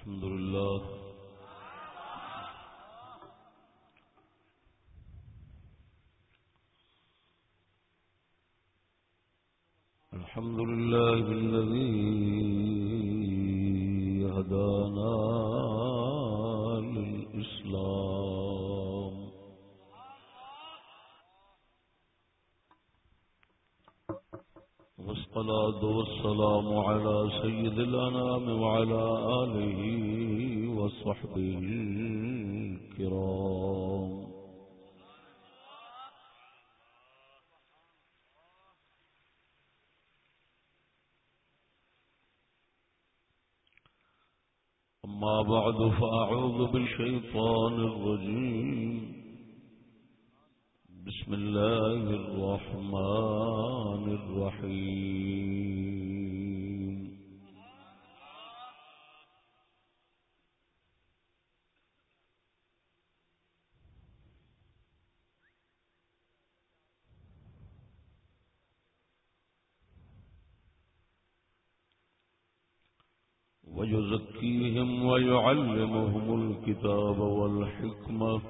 الحمد لله. الحمد لله الذي هدانا والسلام على سيد الأنام وعلى آله وصحبه الكرام. أما بعد فأعوذ بالشيطان الرجيم. بسم الله الرحمن الرحيم. ويزكيهم ويعلمهم الكتاب والحكمة.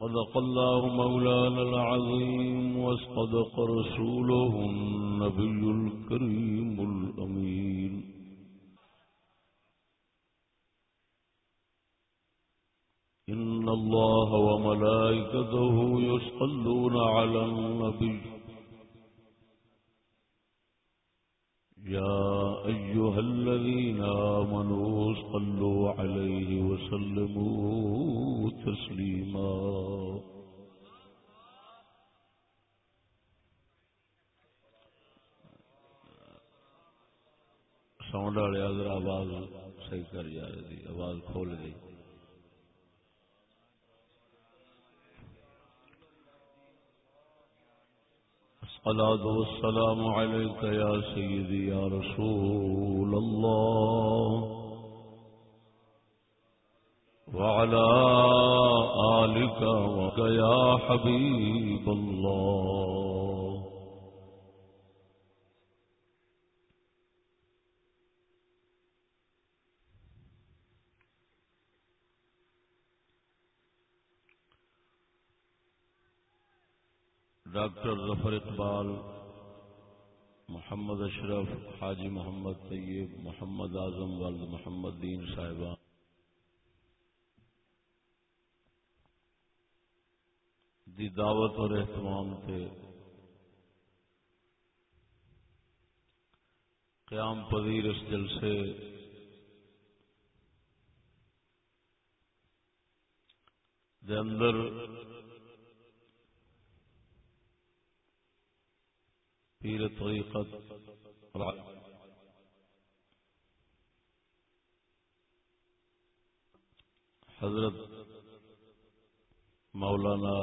صدق الله مولانا العظيم وصدق رسوله النبي الكريم الأمين. إن الله وملائكته يصلون على النبي. يا أيها الذين آمنوا صلوا عليه وسلموا تسليما. ساؤنڈ والے اگر آواز صحیح کر جائے آواز کھول گئی الصلاة والسلام عليك يا سيدي يا رسول الله. وعلى آلك وك يا حبيب الله. ڈاکٹر ظفر اقبال، محمد اشرف، حاجی محمد طیب، محمد اعظم والد محمد دین صاحبہ دی دعوت اور اہتمام تھے قیام پذیر اس جلسے دے اندر پیر طریقت حضرت مولانا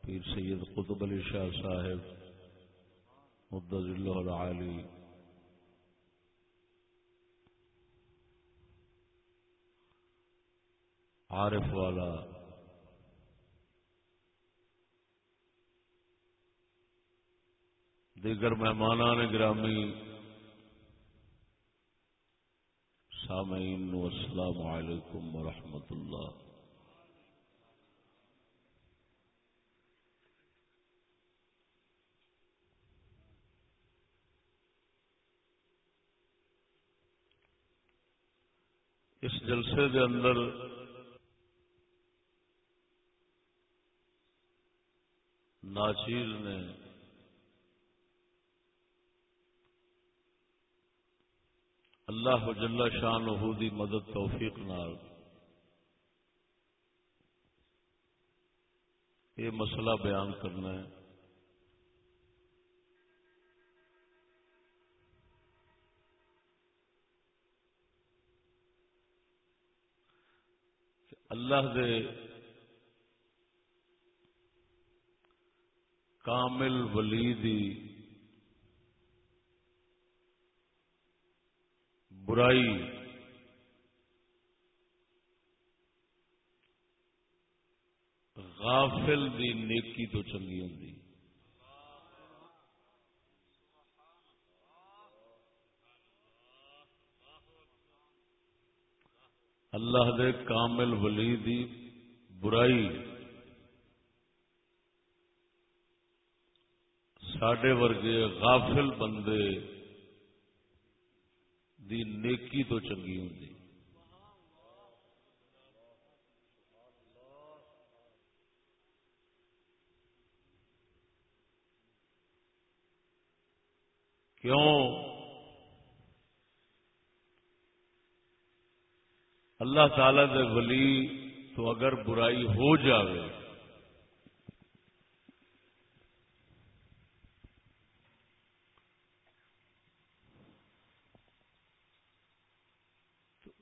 پیر سید قطب علی شاہ صاحب مدض اللہ العالی، عارف والا دیگر مہمانان گرامی سامعین السلام علیکم ورحمۃ اللہ۔ اس جلسے کے اندر ناچیر نے اللہ جل شان دی مدد توفیق نال۔ یہ مسئلہ بیان کرنا ہے۔ اللہ دے کامل ولی دی برائی۔ غافل دی نیکی تو چنگی ہوں اللہ دے کامل ولی دی برائی۔ ساڈے ورگے غافل بندے دی نیکی تو چنگی ہوں کیوں؟ اللہ تعالی دے ولی تو اگر برائی ہو جاوے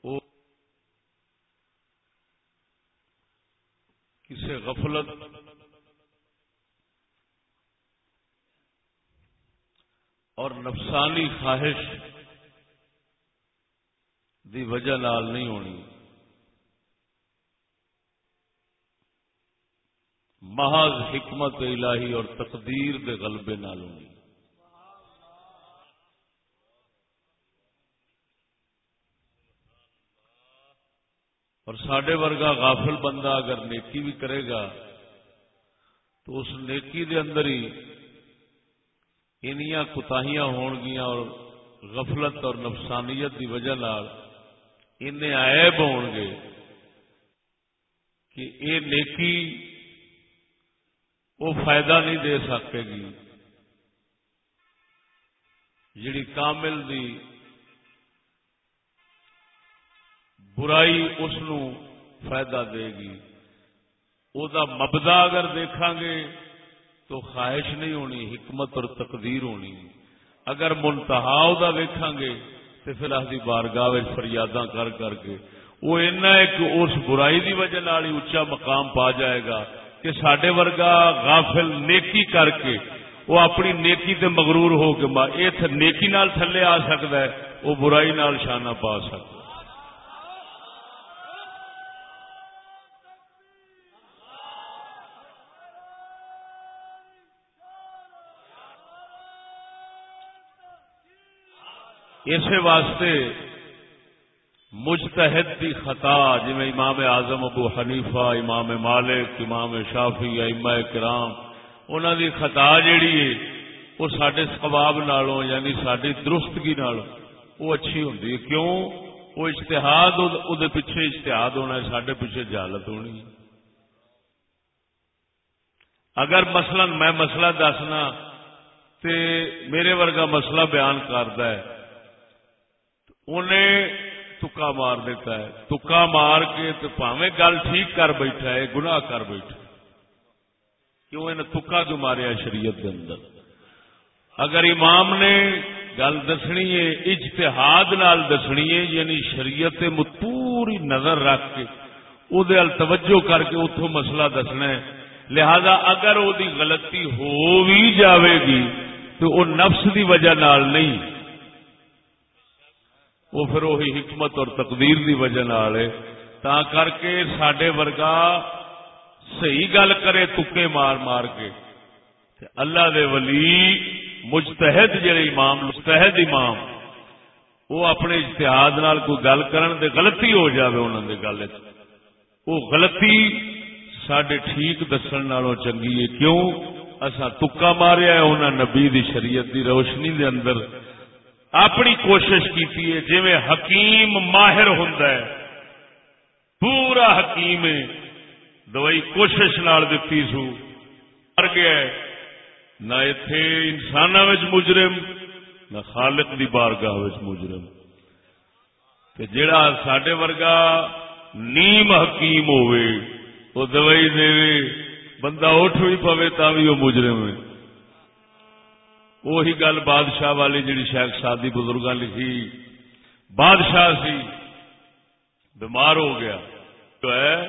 تو کسی غفلت اور نفسانی خواہش دی وجہ نال نہیں ہونی۔ محض حکمت الہی اور تقدیر دے غلبے نال ہونی۔ اور سڈے ورگا غافل بندہ اگر نیکی بھی کرے گا، تو اس نیکی دے اندر ہی انیاں کتاہیاں ہون گیا اور غفلت اور نفسانیت دی وجہ نال ان عیب ہو گے کہ یہ نیکی وہ فائدہ نہیں دے سکے گی۔ جڑی کامل دی برائی اس فائدہ دے گی۔ وہ مبدا اگر دیکھا گے تو خواہش نہیں ہونی، حکمت اور تقدیر ہونی۔ اگر منتہا ویکھاں گے تو پھر آدھی بارگاہ فریاداں کر کر کے۔ وہ اینا ہے کہ اس برائی دی وجہ نال ہی اچا مقام پا جائے گا کہ سڈے ورگا غافل نیکی کر کے وہ اپنی نیکی تے مغرور ہو کے نیکی نال تھلے آ سکتا ہے، وہ برائی نال شانہ پا سکتا اسی واسطے مجتہد دی خطا جی امام اعظم ابو حنیفہ، امام مالک، امام شافی اما کرام انہوں دی خطا جیڑی ہے، وہ سڈے سواب نالوں یعنی ساری درستگی وہ اچھی ہوں کیوں؟ وہ اشتہاد پیچھے اشتہاد ہونا ہے سڈے پیچھے جالت ہونی اگر مثلا میں مسئلہ دسنا، تے میرے ورگا مسئلہ بیان کرتا ہے انہیں تکا مار دیتا ہے۔ تکا مار کے تو پاوے گل ٹھیک کر بیٹھا ہے، گناہ کر بیٹھا کیوں انہیں تکا جو ماریا شریعت کے اندر؟ اگر امام نے گل دسنی ہے، اجتہاد نال دسنی ہے یعنی شریعت پوری نظر رکھ کے وہ توجہ کر کے اتوں مسئلہ دسنا ہے۔ لہذا اگر وہ غلطی ہو بھی جاوے گی تو وہ نفس دی وجہ نال نہیں۔ وہ پھر وہی حکمت اور تقدیر دی وجہ تا کر کے سڈے ورگا صحیح گل کرے تکے مار مار کے۔ اللہ دے ولی مجتہد جڑے امام مستحد امام، وہ اپنے اشتہاد نال کوئی گل کرن دے غلطی ہو جاوے انہوں دے گل وہ غلطی سڈے ٹھیک دسن نالوں چنگی ہے۔ کیوں؟ اصا تکا ماریا ہے انہوں نبی دی شریعت دی روشنی دے اندر اپنی کوشش کی جی حکیم ماہر ہوں پورا حکیم دوائی کوشش نال دتی سو۔ مر گیا نہ اتے انسان مجرم، نہ خالق دی بارگاہ مجرم۔ کہ جڑا سڈے ورگا نیم حکیم ہوئے وہ دوائی دے بندہ اٹھ بھی پوے تا بھی وہ مجرم ہے وہی گل بادشاہ والی جڑی شیخ سادی بزرگ لکھی۔ بادشاہ سی بیمار ہو گیا۔ تو ہے۔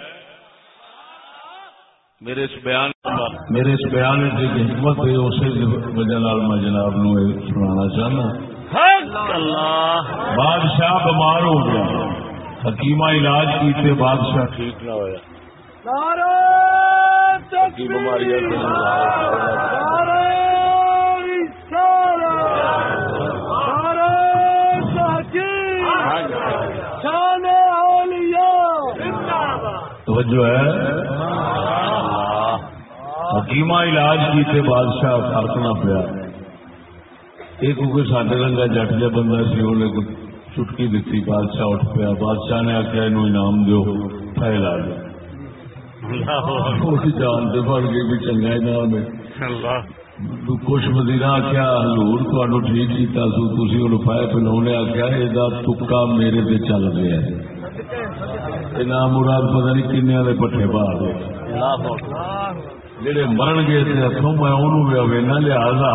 میرے اس بیان میرے اس بیان کی حکمت ہے اسی وجہ میں جناب نو سنانا چاہنا۔ بادشاہ بیمار ہو گیا۔ حکیمہ علاج کیتے بادشاہ ٹھیک نہ ہوا بیماریاں توجہ ہے؟ حکیمہ علاج کیتے بادشاہ فرق نہ پیا۔ ایک کوئی ساڈے رنگا جٹ جا بندہ سی انہیں چٹکی دیتی بادشاہ اٹھ پیا۔ بادشاہ نے آخیا یہ انعام دو پھیل آ گیا جانتے گئے بھی چنگا انعام ہے۔ کچھ وزیر آخیا ہزور تمہیں ٹھیک کیا سو تھی ان پائے پناؤنے آخیا یہ تکا میرے سے چل رہا ہے نام مراد پتہ نہیں کن پٹھے پا گئے جڑے مرن گے ہاتھوں میں انہوں بھی اوینا لہذا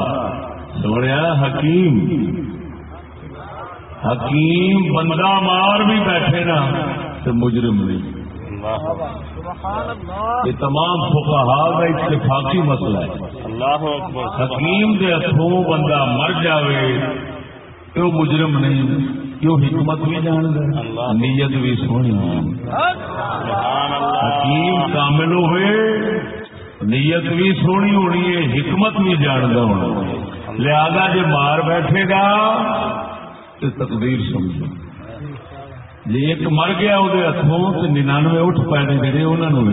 سونے حکیم حکیم بندہ مار بھی بیٹھے نا تو مجرم نہیں یہ تمام فقہا کا اتفاقی مسئلہ ہے حکیم کے ہاتھوں بندہ مر جاوے کیوں مجرم نہیں کیوں حکمت بھی جان گا نیت بھی سونی حکیم کامل ہوئے نیت بھی سونی ہونی ہے حکمت بھی جانتا ہونا۔ لہذا جی مار بیٹھے گا تو تقدیر سمجھو۔ جی ایک مر گیا وہ ہاتھوں تو ننانوے اٹھ پائے جڑے انہوں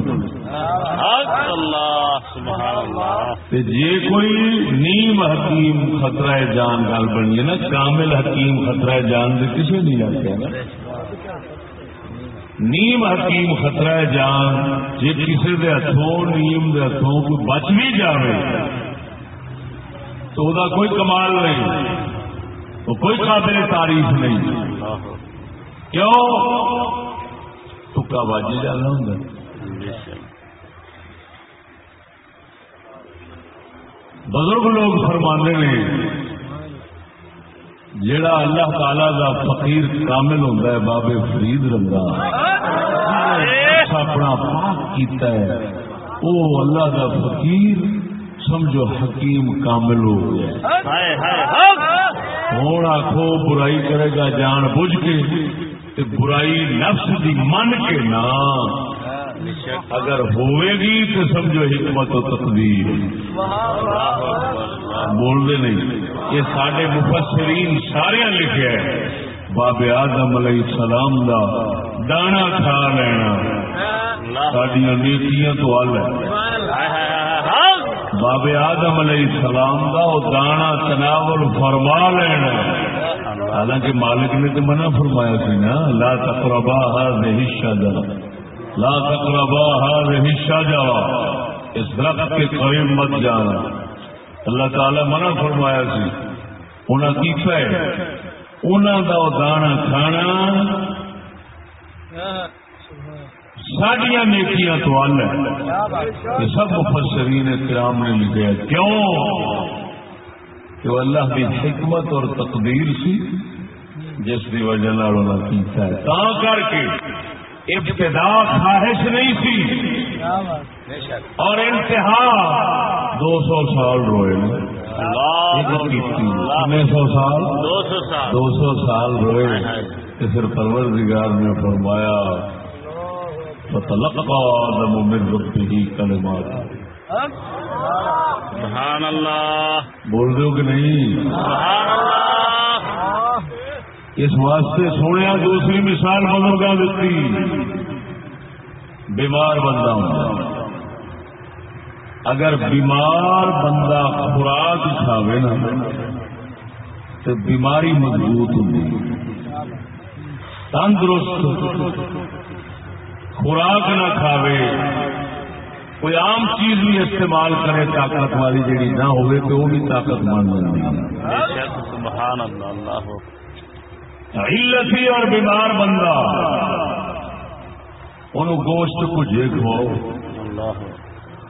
جی کوئی نیم حکیم خطرہ جان گل بنی ہے نا کامل حکیم خطرہ جان سے کسی نہیں آتا نیم حکیم خطرہ جان جی کسی دے ہاتھوں نیم دے ہاتھوں کو بچ بھی جائے تو دا کوئی کمال نہیں تو کوئی قابل تعریف نہیں کیوں؟ باجی جانا ہوں بزرگ لوگ فرمانے نے جڑا اللہ تعالی دا فقیر کامل ہوتا ہے بابے فرید رنگا۔ اپنا پاک کیتا ہے۔ او اللہ دا فقیر سمجھو حکیم کامل ہو گیا ہوں آخو برائی کرے گا جان بوجھ کے۔ تے برائی نفس دی من کے نہ اگر ہوئے گی تو سمجھو حکمت و تقدیر۔ بولتے نہیں۔ یہ سارے مفسرین سارے لکھے باب آدم علیہ السلام دا دانا کھا لینا۔ سڈیا نیتیاں تو ال باب آدم علیہ السلام دا وہ دانا تناول فرما لینا۔ حالانکہ مالک نے تو منع فرمایا سی نا، لا تقربا نہیں شادہ لا تقربا هذه الشجره اس درخت کے قریب مت جانا۔ اللہ تعالی منع فرمایا سی انہاں کی ہے انہاں دا دانا کھانا۔ ساڈیاں نیکیاں تو ال ہے۔ سب مفسرین کرام نے لکھا کیوں؟ کہ اللہ کی حکمت اور تقدیر سی۔ جس کی وجہ کیتا ہے۔ تا کر کے ابتدا خواہش نہیں تھی اور انتہا دو سو سال روئے سو سال؟ دو سو سال۔ روئے۔ کہ پھر پرور دگار نے فرمایا فتلقا آدم من ربه کلمات سبحان اللہ۔ بول دو کہ نہیں؟ سبحان اللہ۔ اس واسطے سونے دوسری مثال بزرگا دیتی بیمار بندہ ہوں اگر بیمار بندہ خوراک کھاوے نا، تو بیماری مضبوط ہوگی تندرست خوراک نہ کھاوے، کوئی عام چیز بھی استعمال کرے طاقت والی جیڑی نہ ہوئے تو وہ بھی طاقت مان سبحان اللہ۔ علتی اور بیمار بندہ۔ ان گوشت کو جے کھواؤ۔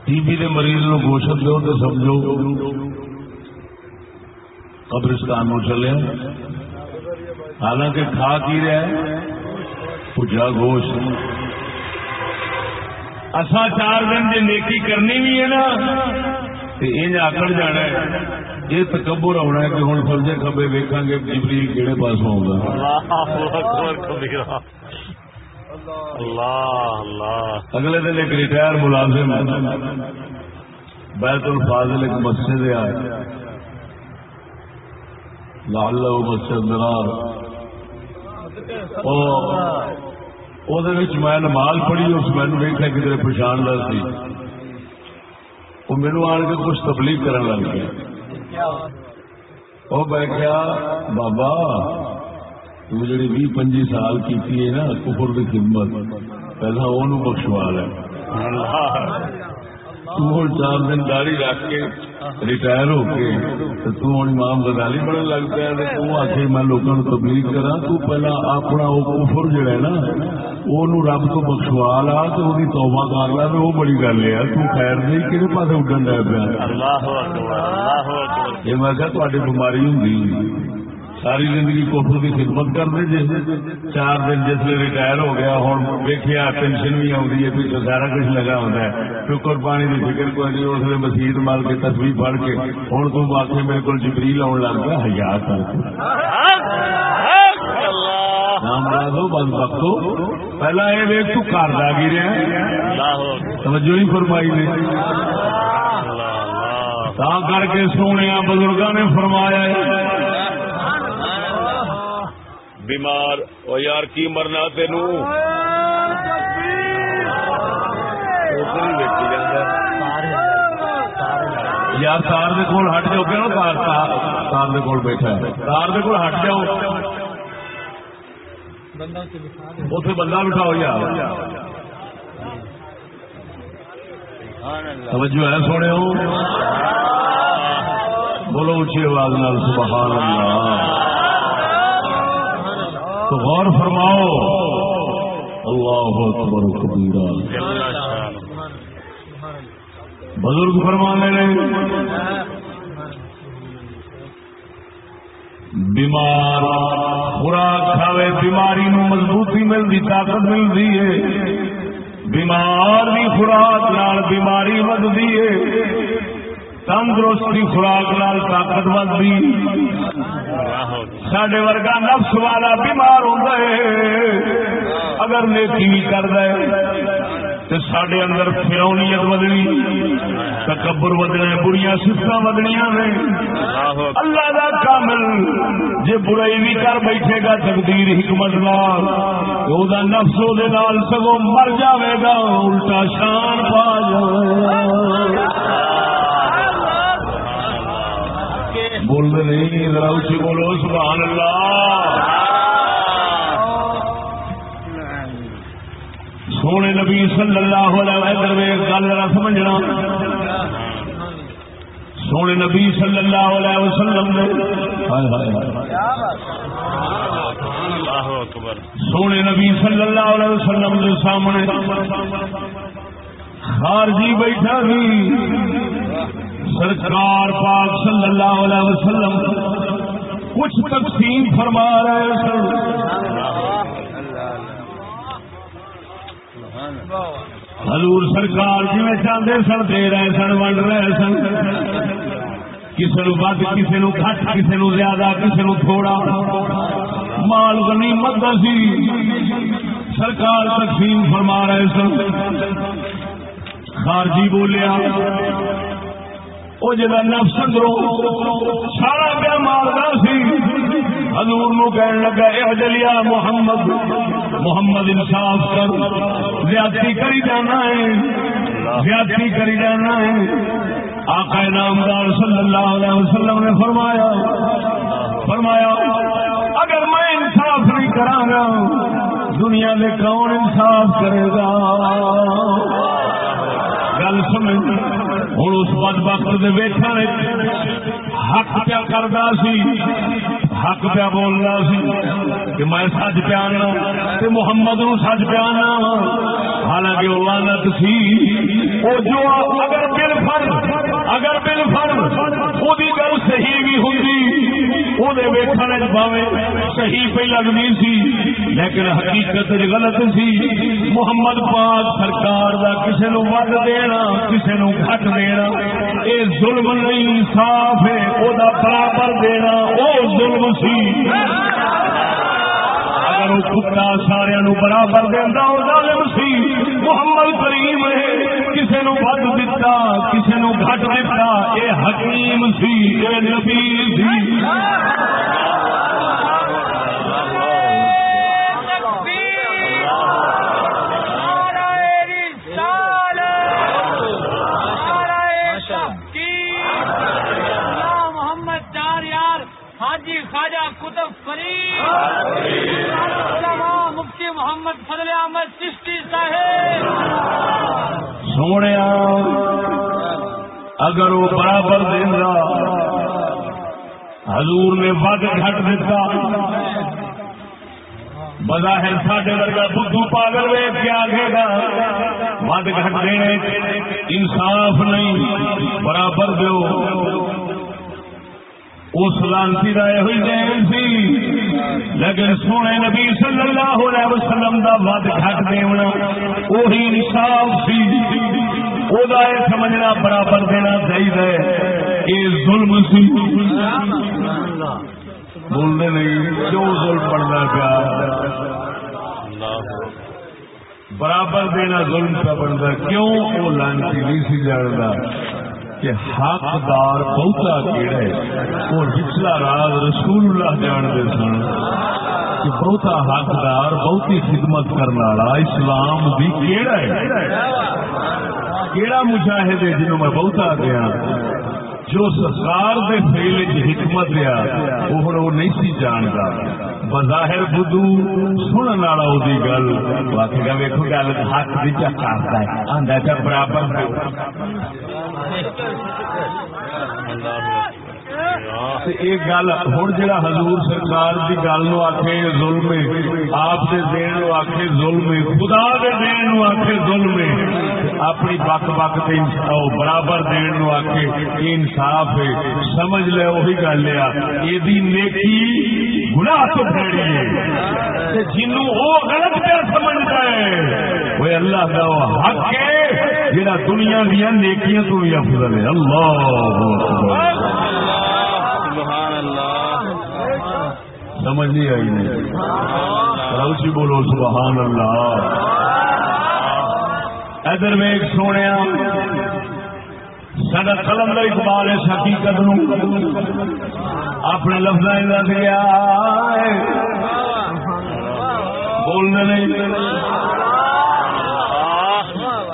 ٹی بی کے مریض نو گوشت دو تو سمجھو۔ قبرستان میں چلے۔ حالانکہ کھا کی رہا پوجا گوشت۔ اصا چار دن جی نیکی کرنی بھی ہے نا یہ آکڑ جانا ہے۔ یہ تکبر ہونا ہے کہ ہوں سجے کبے ویکا گے جبری کہڑے پاس ہوگا اگلے دن ایک ریٹائر ملازم بیت الفاظل ایک مسجد ہے۔ لال مسجد میں نماز پڑھی اس میں ویکیا کدھر پچھان لگ سی۔ وہ میرے آن کے کچھ تبلیغ کرنے لگ گیا۔ وہ بیٹھا بابا تو جی بھی پنجی سال کی نا کفر کی خدمت پہلا وہ بخشوا ہے۔ تو چار دن داڑی رکھ کے ریٹائر ہو کے تو ہوں امام غزالی بڑا لگ پیا تو آ کے میں لوگوں کو تبلیغ کرا تو پہلا اپنا وہ کفر جڑا ہے نا وہ رب تو بخشوا لا تو وہ توبہ کر لا تو وہ بڑی گل ہے تو خیر نہیں کہڑے پاس اڈن لگ پیا یہ میں کہ بیماری ہوں ساری زندگی کوٹر کی خدمت کرتے جی۔ چار دن جس میں ریٹائر ہو گیا ہوں دیکھا پینشن بھی آئی ہے پیچھے سارا کچھ لگا ہوتا ہے۔ شکر پانی کی فکر کوئی نہیں اس نے مسیح مال کے تصویر پڑھ کے ہوں تم واقعی میرے کو جبریل آن لگ گیا ہزار بند پہلا یہ ویک تو کر دا گریا توجہ ہی فرمائی نے۔ کر کے سونے بزرگوں نے فرمایا بیمار او یار کی مرنا تین یار تار دے کول ہٹ جاؤ کہ تار؟ تار دے کول بیٹھا ہے۔ تار دے کول ہٹ جاؤ۔ اتے بندہ بٹھاؤ یار۔ توجہ ہے سونے ہو؟ بولو اچھی آواز نال سبحان اللہ۔ تو غور فرماؤ۔ اللہ اکبر کبیرہ۔ بزرگ فرمانے بیمار خوراک کھاوے، بیماری نو مضبوطی ملتی طاقت ملتی ہے۔ بیمار بھی خوراک نال بیماری بدتی ہے۔ تندرستی خوراک لال طاقت بنتی سڈے ورگا نفس والا بیمار ہوتا ہے۔ اگر نیکی بھی کر دے تو سڈے اندر فرونیت بدنی تکبر بدنا بڑی سفت بدنیا نے۔ اللہ کا کامل جی برائی بھی کر بیٹھے گا، تقدیر، حکمت لال وہ نفس وہ سگو مر جاوے گا، الٹا شان پا جائے بولتے نہیں، ذرا اچھی بولو، سبحان اللہ۔ سونے نبی صلی اللہ علیہ وسلم گل نہ سمجھنا۔ سونے نبی صلی اللہ علیہ وسلم سونے نبی صلی اللہ علیہ وسلم کے سامنے۔ خارجی بیٹھا بھی سرکار پاک صلی اللہ علیہ وسلم کچھ تقسیم فرما رہے سن حضور سرکار جی چاہتے سن، دے رہے سن، ونڈ رہے سن۔ کسی نو بد کسی نو گھٹ کسی نو زیادہ کسی نو تھوڑا۔ مال گنی مت سی۔ سرکار تقسیم فرما رہے سن۔ خارجی بولیا وہ جا نفس اندروں سارا پیا مارتا سی، حضور نو کہن لگا، اے جلیا محمد محمد انصاف کر، زیادتی کری جانا ہے، زیادتی کری جانا ہے۔ آقا نامدار صلی اللہ علیہ وسلم نے فرمایا فرمایا، اگر میں انصاف نہیں کرا گا، دنیا میں کون انصاف کرے گا؟ ہوں اس بد وقت کے ویٹا حق پیا کرتا سی حق پیا بولنا سی کہ میں سچ پیانا محمد نو سچ پیا حالانکہ وہ لانت سی وہ جو اگر بل فر اگر بل فر وہ گل صحیح بھی ہوں ویٹن پاوے صحیح پہ لگنی سی، لیکن حقیقت غلط سی۔ محمد پاک سرکار کا کسی نو ود دینا کسی نو گھٹ دینا۔ یہ ظلم نہیں صاف ہے وہ برابر دینا وہ ظلم سی۔ اگر وہ کتا سارا برابر دینا وہ ظالم سی۔ محمد کریم ہے۔ نو ود دیتا کسی نو گھٹ دیتا اے حکیم سی، اے نبی سی۔ خواجہ کتب فرید مفتی محمد فضل احمد چشتی صاحب۔ سونے اگر وہ برابر دینا حضور نے ود گھٹ دیتا۔ بظاہر ساڈے ورگا بدھو پاگل ویگ کے آگے گا ود گھٹ دینے، انصاف نہیں، برابر دو اس لانسی کا یہ دین سی۔ لیکن سونے نبی صلی اللہ علیہ وسلم دا ود گھٹ دینا وہی انصاف سی۔ وہ سمجھنا برابر دینا چاہیے یہ ظلم سی۔ بولنے نہیں جو ظلم پڑنا پیا؟ برابر دینا ظلم پہ بنتا، کیوں وہ لانسی نہیں سی جانتا؟ کہ حقدار بہتا کیڑا ہے، وہ پچھلا راز رسول اللہ جانتے سن کہ بہتا حقدار، بہتی خدمت کرنے والا اسلام بھی کیڑا ہے۔ کیڑا مشاہد ہے جنہوں میں بہتا گیا۔ جو سرکار دے فیل حکمت رہا وہ ہوں وہ نہیں سی جانتا۔ بظاہر بدھو سنن والا وہ گل۔ آخے گا ویکو گل حق بھی چا کرتا ہے۔ آدھا چا برابر۔ یہ گل ہوں جا حضور سرکار کی گل نو آخے ظلم آپ کے دین نو آخے ظلم خدا کے دین نو آخے ظلم اپنی بک بک برابر دین نو آخے انصاف ہے۔ سمجھ لے وہی گل ہے۔ یہ نیکی گناہ تو پھیڑی ہے جنوں وہ غلط پہ سمجھتا ہے وہ اللہ کا حق ہے جہاں دنیا دیا نیکیاں تو بھی افضل ہے اللہ سمجھ نہیں آئی نہیں۔ روشی جی بولو سبحان اللہ۔ ادھر میں ایک سونے سڈا قلم کا اقبال اس حقیقت اپنے لفظ دیا بولنے نہیں۔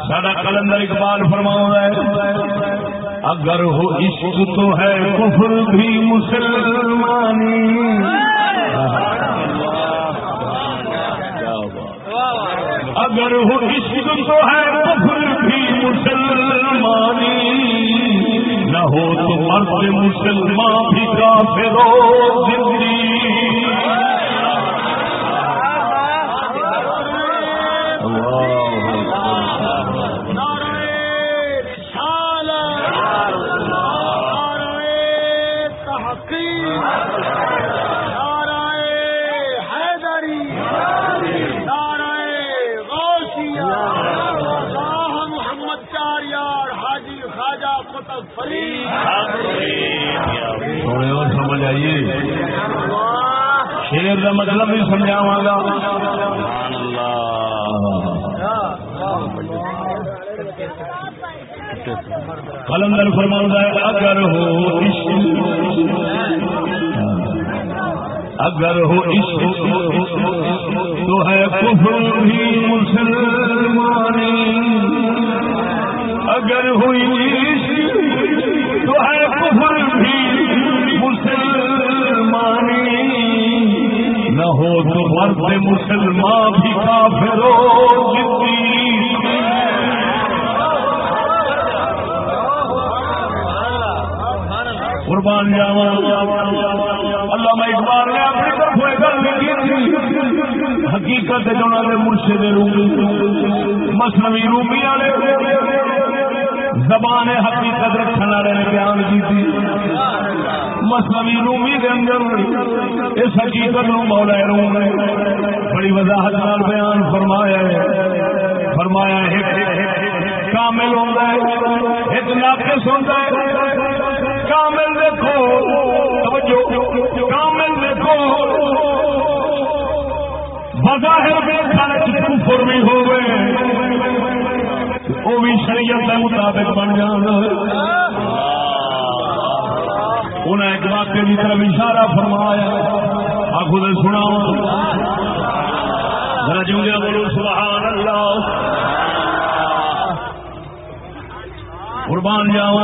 سڈا قلم کا اقبال فرماؤں ہے۔ اگر ہو عشق تو ہے کفر بھی مسلمانی۔ اگر ہو عشق تو ہے کفر بھی مسلمانی نہ ہو تو مرد مسلمان بھی کافر ہو زندگی۔ کلندر فرما ہے، اگر ہو اگر ہو تو ہے کفر بھی مسلمانی۔ اگر ہوئی تو ہے کفر بھی مسلمانی۔ نہ ہو تو مرد مسلمان۔ حقیقت مرشد رومی مسلوی رومی والے۔ زبان حقیقت رکھنے والے نے بیان کی تھی مسلوی رومی کے اندر اس حقیقت نو مولا روم نے بڑی وضاحت نال بیان فرمایا ہے۔ فرمایا ایک کامل ہوتا ہے ایک ناقص ہوتا ہے۔ کامل دیکھو کامل بظاہر کفر بھی ہو گئے وہ بھی شریعت کے مطابق بن جان. انہیں ایک واقعے کی طرف اشارہ فرمایا. آخو دے سنا ذرا جملے بولو، سبحان اللہ. قربان جاؤ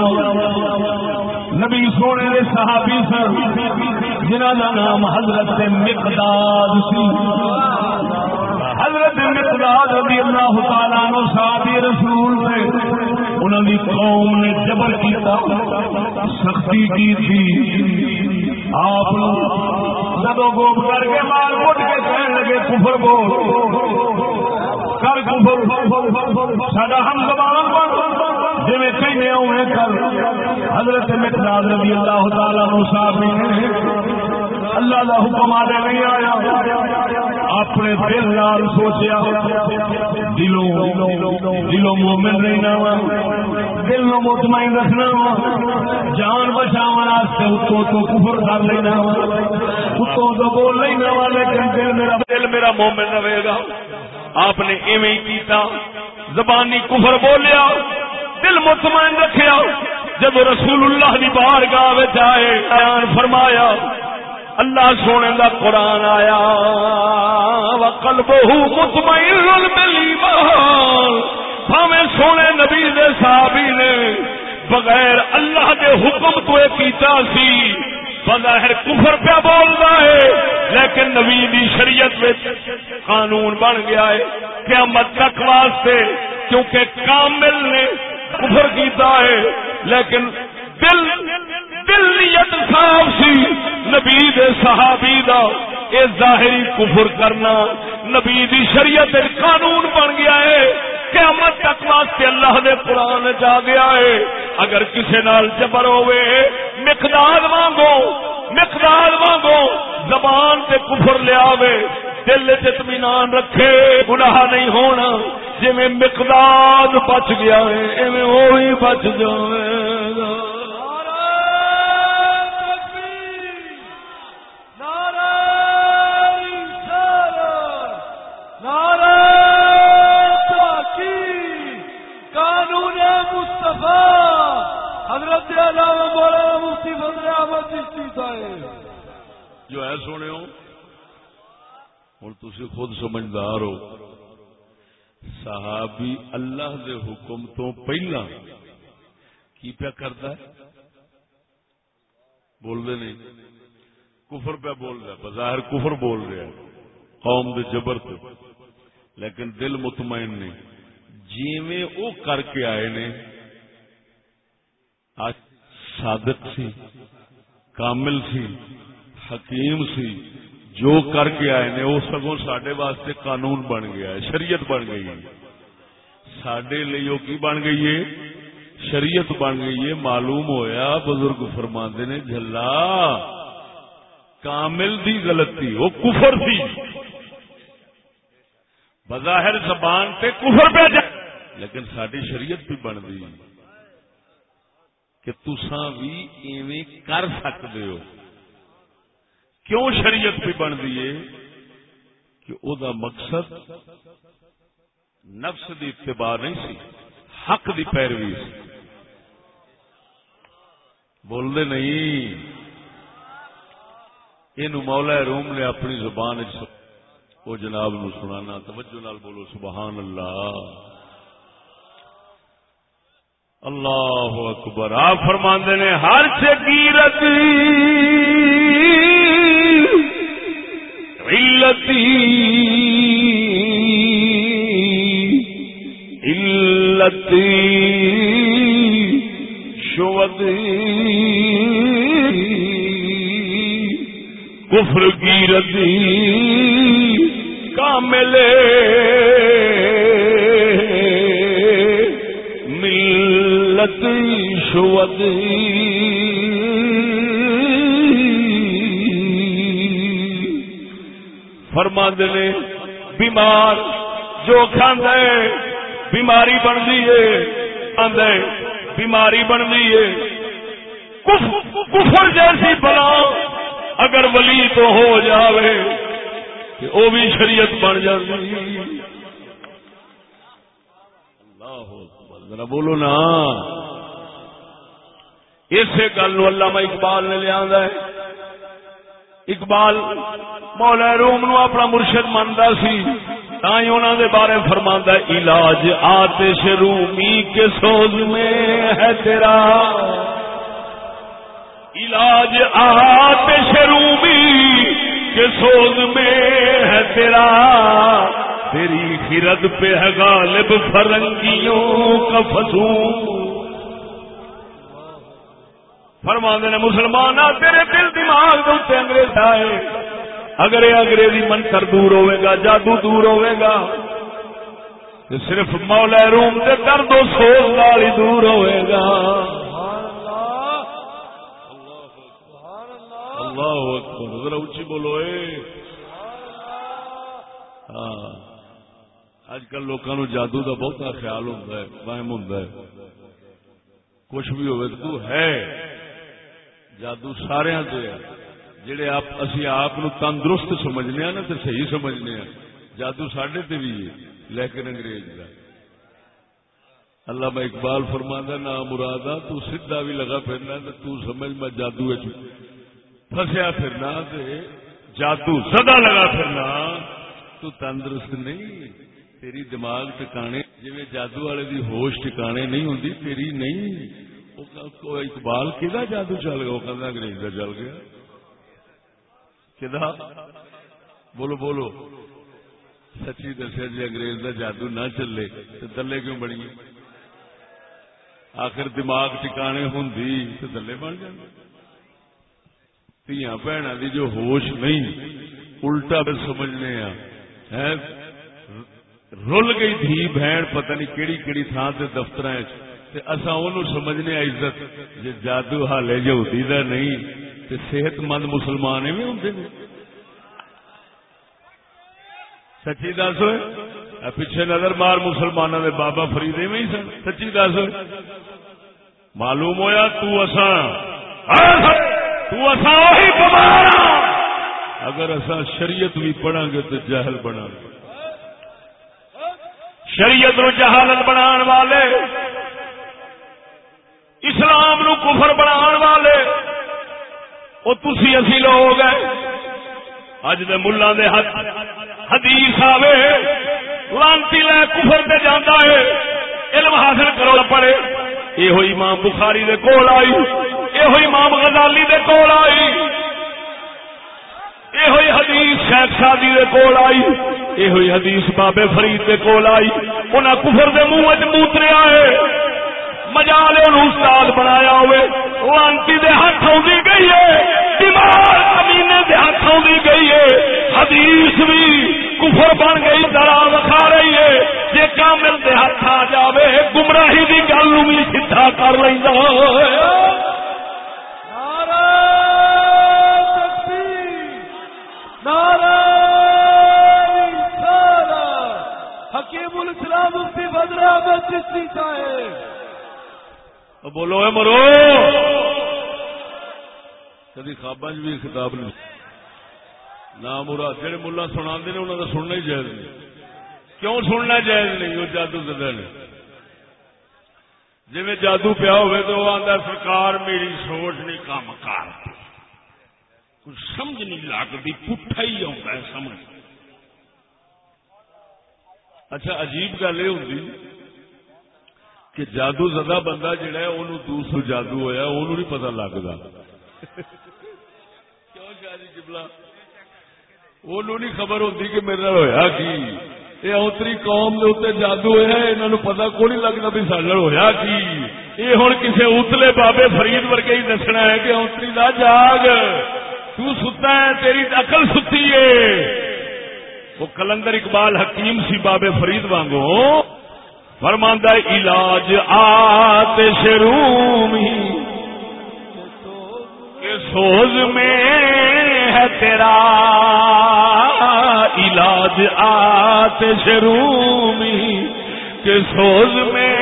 نبی سونے دے صحابی سر جنہ کا نام حضرت مقداد سی. حضرت مقداد رضی اللہ تعالیٰ نو صحابی رسول سے انہوں نے قوم نے جبر کیتا، سختی کی تھی۔ آپ جب گوب کر کے مال اٹھ کے کہنے لگے، کفر بول۔ کر کفر۔ سڈا ہم زبان پر جی کہیں اوے کر حضرت مقداد رضی اللہ تعالی صاحب اللہ کا حکم آدھے نہیں آیا۔ اپنے دل نال سوچیا، دلوں دلوں مومن رہنا وا دل نو مطمئن رکھنا وا، جان بچاو اتوں تو کفر کر لینا وا، اتوں تو بول لینا وا، لیکن دل میرا دل میرا مومن رہے گا آپ نے ایویں کیتا، زبانی کفر بولیا، دل مطمئن رکھیا۔ جب رسول اللہ کی بار گاہ جائے بیان فرمایا اللہ سونے کا قرآن آیا وقل بہو مطمئن ہمیں سونے نبی دے صحابی نے بغیر اللہ دے حکم تو یہ کیتا سی، بظاہر کفر پہ بول رہا ہے، لیکن نبی دی شریعت میں قانون بن گیا ہے۔ قیامت تک واسطے، کیونکہ کامل نے کفر کیتا ہے، لیکن دل دل نیت صاف سی، نبی دے صحابی دا۔ اے ظاہری کفر کرنا، نبی دی شریعت قانون بن گیا ہے۔ قیامت تک واسطے اللہ دے قرآن جا گیا ہے۔ اگر کسی نال جبر ہوئے، مقدار وانگو مقدار وانگو زبان تے کفر لیا دل چطمینان رکھے، گناہ نہیں ہونا۔ جی میں مقداد بچ گیا ہے وہی بچ جائے گا حضرت مفتی فضل احمد چشتی صاحب جو ہے سونے ہوں تھی خود سمجھدار ہو۔ صحابی اللہ دے حکم تو پہلا کی پیا کرتا ہے؟ بول دے نہیں۔ کفر پہ بول رہا بظاہر کفر بول رہا ہے، قوم دے جبر تو۔ لیکن دل مطمئن نہیں۔ جیویں او کر کے آئے نے، آج صادق سی، کامل سی۔ حکیم سی، جو کر کے آئے نے، وہ سگوں سڈے واسطے قانون بن گیا ہے، شریعت بن گئی ہے۔ سڈے لیے وہ کی بن گئی ہے؟ شریعت بن گئی ہے، معلوم ہویا بزرگ فرما نے جلا کامل دی غلطی، وہ کفر تھی بظاہر زبان تے کفر پہ جا۔ لیکن ساری شریعت بھی بن گئی۔ کہ تسا بھی ایویں کر سکتے ہو۔ کیوں شریعت بھی بن دیے کہ او دا مقصد نفس دی اتباع نہیں سی، حق دی پیروی سی۔ بول دے نہیں۔ یہ مولا روم نے اپنی زبان وہ جناب نو سنانا، توجہ نال بولو، سبحان اللہ۔ اللہ اکبر۔ آپ فرماندے نے، ہر چکیرت علتی علتی شود کفر کی ردی کامل ملت شود فرما نے، بیمار جو کھانا ہے بیماری بن ہے بیماری بن ہے۔ کفر جیسی بلا اگر ولی تو ہو جاوے وہ بھی شریعت بن جاتی ذرا بولو نا۔ اسی گل نو علامہ اقبال نے لیا ہے۔ اقبال مولا روم نو اپنا مرشد مانتا سی تھی انہوں دے بارے فرما علاج آتش رومی کے سوز میں ہے تیرا۔ علاج آتش رومی کے سوز میں ہے تیرا۔ تیری خرد پہ ہے غالب فرنگیوں کا فسون فرما نے مسلمان تیرے دل دماغ انگریز آئے. اگر یہ انگریزی منتر دور ہوئے گا، جادو دور ہوئے گا صرف مولا روم سے درد و سوز لال ہی دور ہوئے گا۔ اللہ اکبر، ذرا اچھی بولو، اے۔ ہاں۔ اج کل لوگوں جادو کا بہت خیال ہوتا ہے وہم ہوتا ہے۔ کچھ بھی ہوئے تو ہے۔ جادو سارے جڑے آپ اسی آپ تندرست سمجھنے ہیں نا تو صحیح سمجھنے ہیں۔ جادو سڈے تے بھی ہے، لیکن انگریز کا اللہ میں اقبال فرما نہ مرادا، تو سیدھا بھی لگا پھرنا تو تو سمجھ میں جادو فسیا پھرنا تے جادو سدا لگا پھرنا تو تندرست نہیں تیری دماغ ٹکانے جی جادو والے دی ہوش ٹکانے نہیں ہوں تیری نہیں۔ اقبال کہ جادو چل گیا، وہ کہ انگریز کا چل گیا۔ کہ بولو بولو۔ سچی دسیا جی انگریز کا جادو نہ چلے تو دلے کیوں بنی؟ آخر دماغ ٹکانے ہوں تو دلے بن جائیں دیا بھن کی جو ہوش نہیں، الٹا پھر سمجھنے رل گئی دھی بہن، پتہ نہیں کہڑی کہڑی تھان سے دفتر اصا سمجھنے عزت۔ جی جادو حالے یہودی دا نہیں، تے صحت مند مسلمان بھی ہوں سچی دس ہوئے؟ پیچھے نظر مار مسلمانوں دے بابا فرید میں ہی سن۔ سچی دس ہوئے؟ معلوم ہویا تو ہاں۔ اگر اصا شریعت بھی پڑھا گے تو جہل بنا گے۔ شریعت نو جہالت بنا والے اسلام نو کفر بنا والے۔ وہ تھی اسی لوگ اج دے ملا دے حدیث آوے۔ لانتی لے کفر پہ جانا ہے۔ علم حاصل کرو پڑے۔ یہ ہوئی امام بخاری دے کول آئی۔ یہ ہوئی امام غزالی دے کول آئی۔ یہ ہوئی حدیث شیخ شادی دے کول آئی۔ یہ ہوئی حدیث بابے فرید دے کول آئی۔ انہیں کفر دے منہ چ موتریا ہے۔ مجالے استاد بنایا ہوئے لانتی دے ہاتھ آئی گئی ہے دماغ کمینے دے ہاتھ آئی گئی ہے۔ حدیث بھی کفر بن گئی درا وکھا رہی ہے۔ جی کامل دے ہاتھ آ جاوے، گمراہی دی گل بھی سیدھا کر لینا حکیم الاسلام مفتی بدر احمد چشتی صاحب بولو، اے مرو! کدی خواب بھی خطاب نہیں نہ مرا جہے ملا سنا نے انہوں کا سننا ہی جائز نہیں کیوں سننا جائز نہیں وہ جادو زدہ نے۔ جی جادو پیا ہوئے تو وہ آتا سرکار میری سوچ نہیں کام کار کچھ سمجھ نہیں لگتی پٹھا ہی آتا ہے سمجھ اچھا عجیب گل یہ ہوتی کہ جادو زدہ بندہ جڑا ہے انہوں دوسرا جادو ہوا انہوں نہیں پتا لگتا انہوں نہیں خبر ہوتی کہ میرے ہوا کی۔ یہ اوتری قوم کے اتنے جادو ہوا انہوں پتا کو نہیں لگتا بھی سال ہوا کی۔ یہ ہوں کسی اتلے بابے فرید ورگے ہی دسنا ہے کہ اوتری کا جاگ ستا ہے، تیری اقل ستی ہے۔ وہ کلندر اقبال حکیم سی بابے فرید وانگو فرماندہ علاج آت شرومی کے سوز میں ہے تیرا علاج آت شرومی کے سوز میں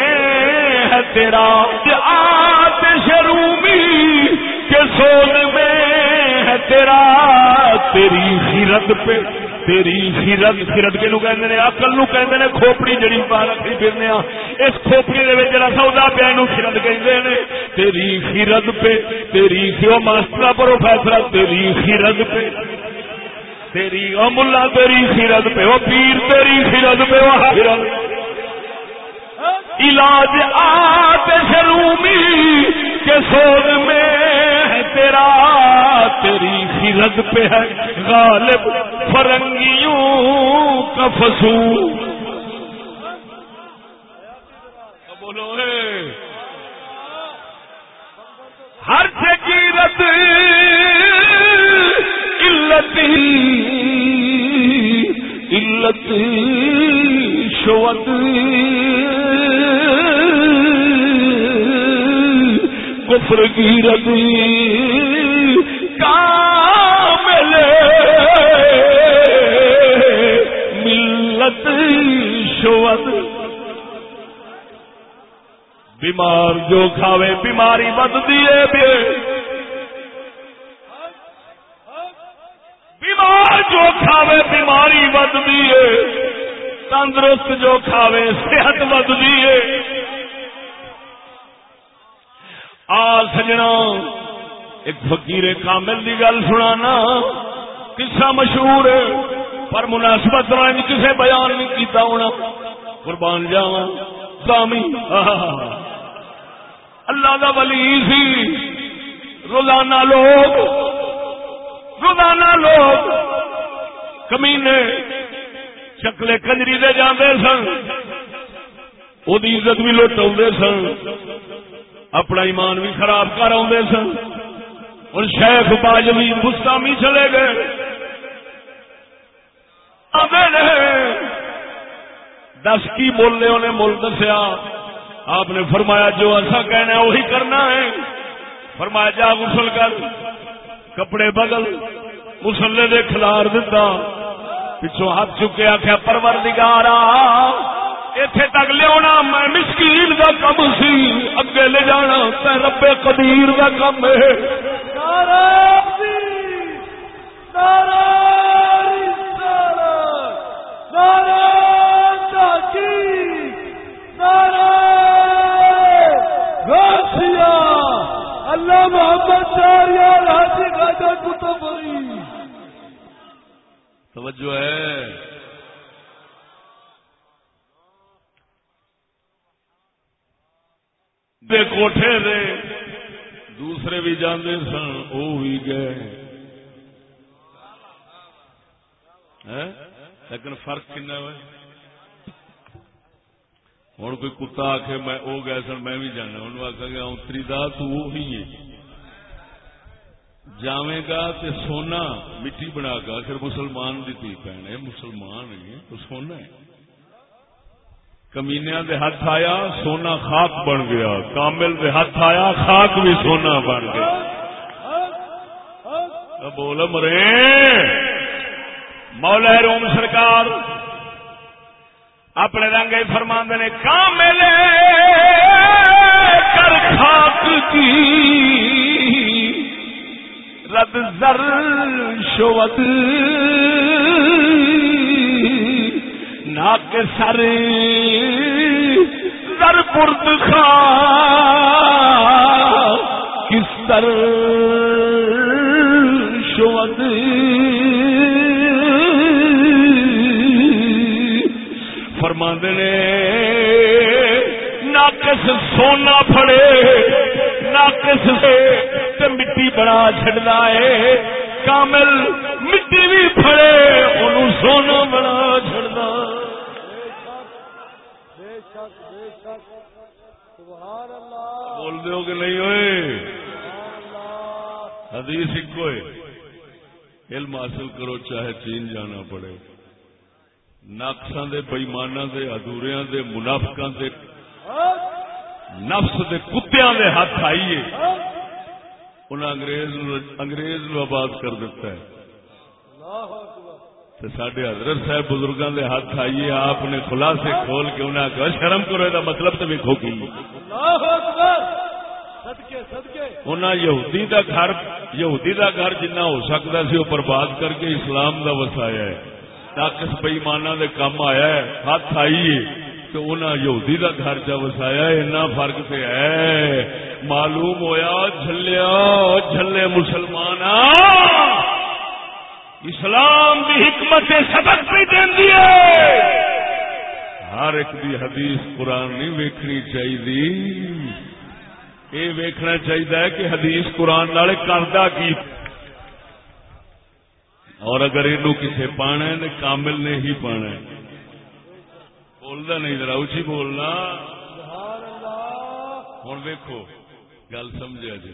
ہے تیرا آت شرومی کے سوز میں ہے تیرا تیری خیرت پہ تیری خیرت خیرت کے کہندے نے؟ عقل نو کہندے نے؟ کھوپڑی جڑی پا رکھی پھرنے آ اس کھوپڑی دے وچ جڑا سودا پیا نو خیرت کہندے نے۔ تیری خیرت پہ تیری خیو ماسٹر پروفیسر، تیری خیرت پہ۔ تیری او ملا، تیری خیرت پہ۔ او پیر، تیری خیرت پہ۔ او خیرت علاج آتش رومی کے سوگ میں تیرا تیری خیرت پہ ہے غالب، فرنگیوں کا فسو بولو ہر جگیرت علت علت شوت کفر کی ردی کامل ملت شوت بیمار جو کھاوے، بیماری بد دیے بیمار جو کھاوے، بیماری بد دیے تندرست جو کھاوے، صحت بد دیے آ سجنا ایک فقیر کامل کی گل سنانا۔ قصہ مشہور پر مناسبت کسے بیان نہیں کیتا ہونا۔ قربان جاوا سامی۔ اللہ کا ولی سی۔ روزانہ لوگ روزانہ لوگ کمینے چکلے کنجری دے جاندے سن۔ وہ عزت بھی لوٹا سن۔ اپنا ایمان بھی خراب کر آدھے سن۔ اور شیخ باجوی گستامی چلے گئے۔ دس کی بولنے انہیں مل دسیا۔ آپ نے فرمایا جو ایسا کہنا ہے وہی کرنا ہے۔ فرمایا جا غسل کر۔ کپڑے بدل مسلے دے کھلار دیتا پچھو ہاتھ چکے آخیا پرور دگارا اتے تک لیا میں مسکین کا کم سی۔ اگے لے جانا ربے قدیر کا کم ہے۔ اللہ محمد توجہ ہے دے کوٹھے دے دوسرے بھی جانے سن وہ بھی گئے لیکن فرق کن ہوں کوئی کتا آ کے میں وہ گئے سن میں بھی جانا انہوں آخا گیا اتری دا تو وہی ہے جاویں گا تے سونا مٹی بنا گا پھر مسلمان دی تھی پہنے مسلمان ہے تو سونا ہے کمینیا دے ہاتھ آیا، سونا خاک بن گیا۔ کامل دے ہاتھ آیا، خاک بھی سونا بن گیا۔ بول مرے۔ مولا روم سرکار اپنے رنگ فرما نے، کامل کر خاک کی۔ رد زر شوت ناک سر در پرد کس در شود فرماند نے سونا پڑے ناکس سے مٹی بڑا چڑنا ہے، کامل مٹی بھی پڑے ان سونا بڑا چڑنا بول دو کہ نہیں ہوئے؟ حدیث ایک علم حاصل کرو، چاہے چین جانا پڑے۔ نقصان دے بئیمانہ دے ادوریاں دے، منافقاں دے۔ نفس دے کتیاں دے ہاتھ آئیے۔ انہیں انگریز انگریز نو آباد کر دیتا ہے۔ سڈے حضرت صاحب بزرگوں کے ہاتھ آئیے آپ نے خلاصے کھول کے انہیں کہا شرم کرو یہ مطلب تو ویکو کی؟ یہودی دا گھر یہودی دا گھر جنہ ہو سکتا سی وہ برباد کر کے اسلام دا وسایا ہے۔ ناقص بئیمانہ دے کم آیا ہے ہاتھ آئیے۔ تو انہاں یہودی دا گھر چا وسایا اتنا فرق تے ہے۔ معلوم ہویا جھلیا جھلے مسلمان اسلام دی حکمت سبق بھی دین ہر ایک دی حدیث قرآن نہیں ویکھنی چاہیے یہ ویکھنا چاہیے کہ حدیث قرآن والے کردہ کی۔ اور اگر یہ کسی پانا ہے کامل نے ہی پانا ہے۔ بولنا نہیں ذرا، اچھی بولنا۔ ہوں دیکھو گل سمجھا جی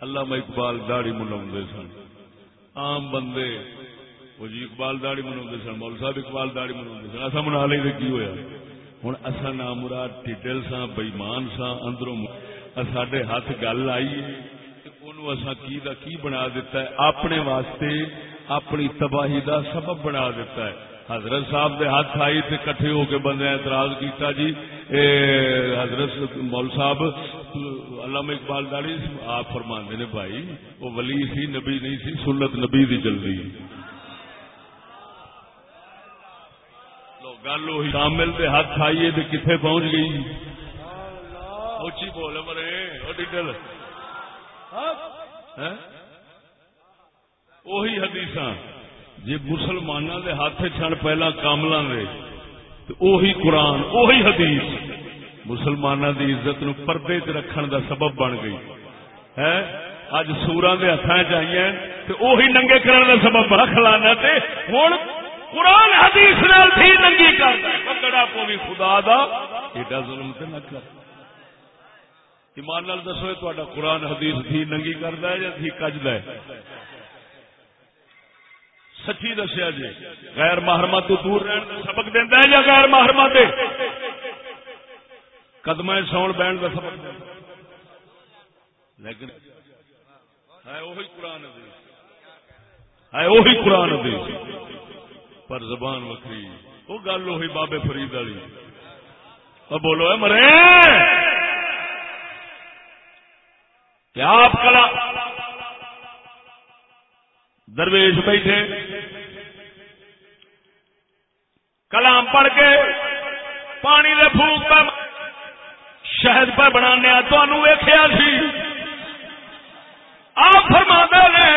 اللہ میں اقبال داڑی منا سن۔ عام بندے۔ وہ جی اقبال داڑی منا سن مول صاحب اقبال داڑی منا سن۔ اصا منا لے کی ہوا ہوں اصا نام مراد ٹھڈل سا بئیمان سا اندروں سڈے ہاتھ گل آئی اصا کی دا کی بنا دیتا ہے؟ اپنے واسطے اپنی تباہی دا سبب بنا دیتا ہے۔ حضرت صاحب دے ہاتھ آئی تے کٹھے ہو کے بندے اعتراض کیتا جی اے حضرت مول صاحب علامہ اقبال داڑی آپ فرما نے بھائی، وہ ولی سی، نبی نہیں سی، سنت نبی دی جلدی۔ گل وہی۔ شامل دے ہاتھ آئیے تے کتنے پہنچ گئی۔ اچھی بول مرے، وہ ڈیٹل ہاں؟ حدیث جی مسلمانوں دے ہاتھ چھن پہلا کامل دے تو اوہی قرآن اوہی حدیث۔ مسلمانوں دی عزت نو پردے چ رکھن دا سبب بن گئی۔ ہے؟ اج سورا دے ہاتھ چاہیے تو اوہی ننگے کرنے دا سبب بڑا کھلانا تے ہوں قرآن حدیث نال تھی ننگی کرتا ہے۔ پکڑا پوی خدا دا۔ ایڈا ظلم تے نہ کر۔ ایمان نال دسو تا قرآن حدیث تھی ننگی کرتا ہے یا تھی کجد ہے؟ سچی دسیا جی غیر محرمہ تو دور رہن کا سبق دینا ہے یا غیر محرمہ دے؟ قدم ساؤن بہن کا سبق لیکن ہے وہی قرآن ہے وہی قرآن دے پر زبان وکری۔ وہ گل وہی بابے فرید والی۔ بولو ہے مرے! کیا آپ کلا درویش بیٹھے۔ کلام پڑھ کے پانی دے پھوک پہ شہد پہ بنا ویخیا سی۔ آپ فرما نے،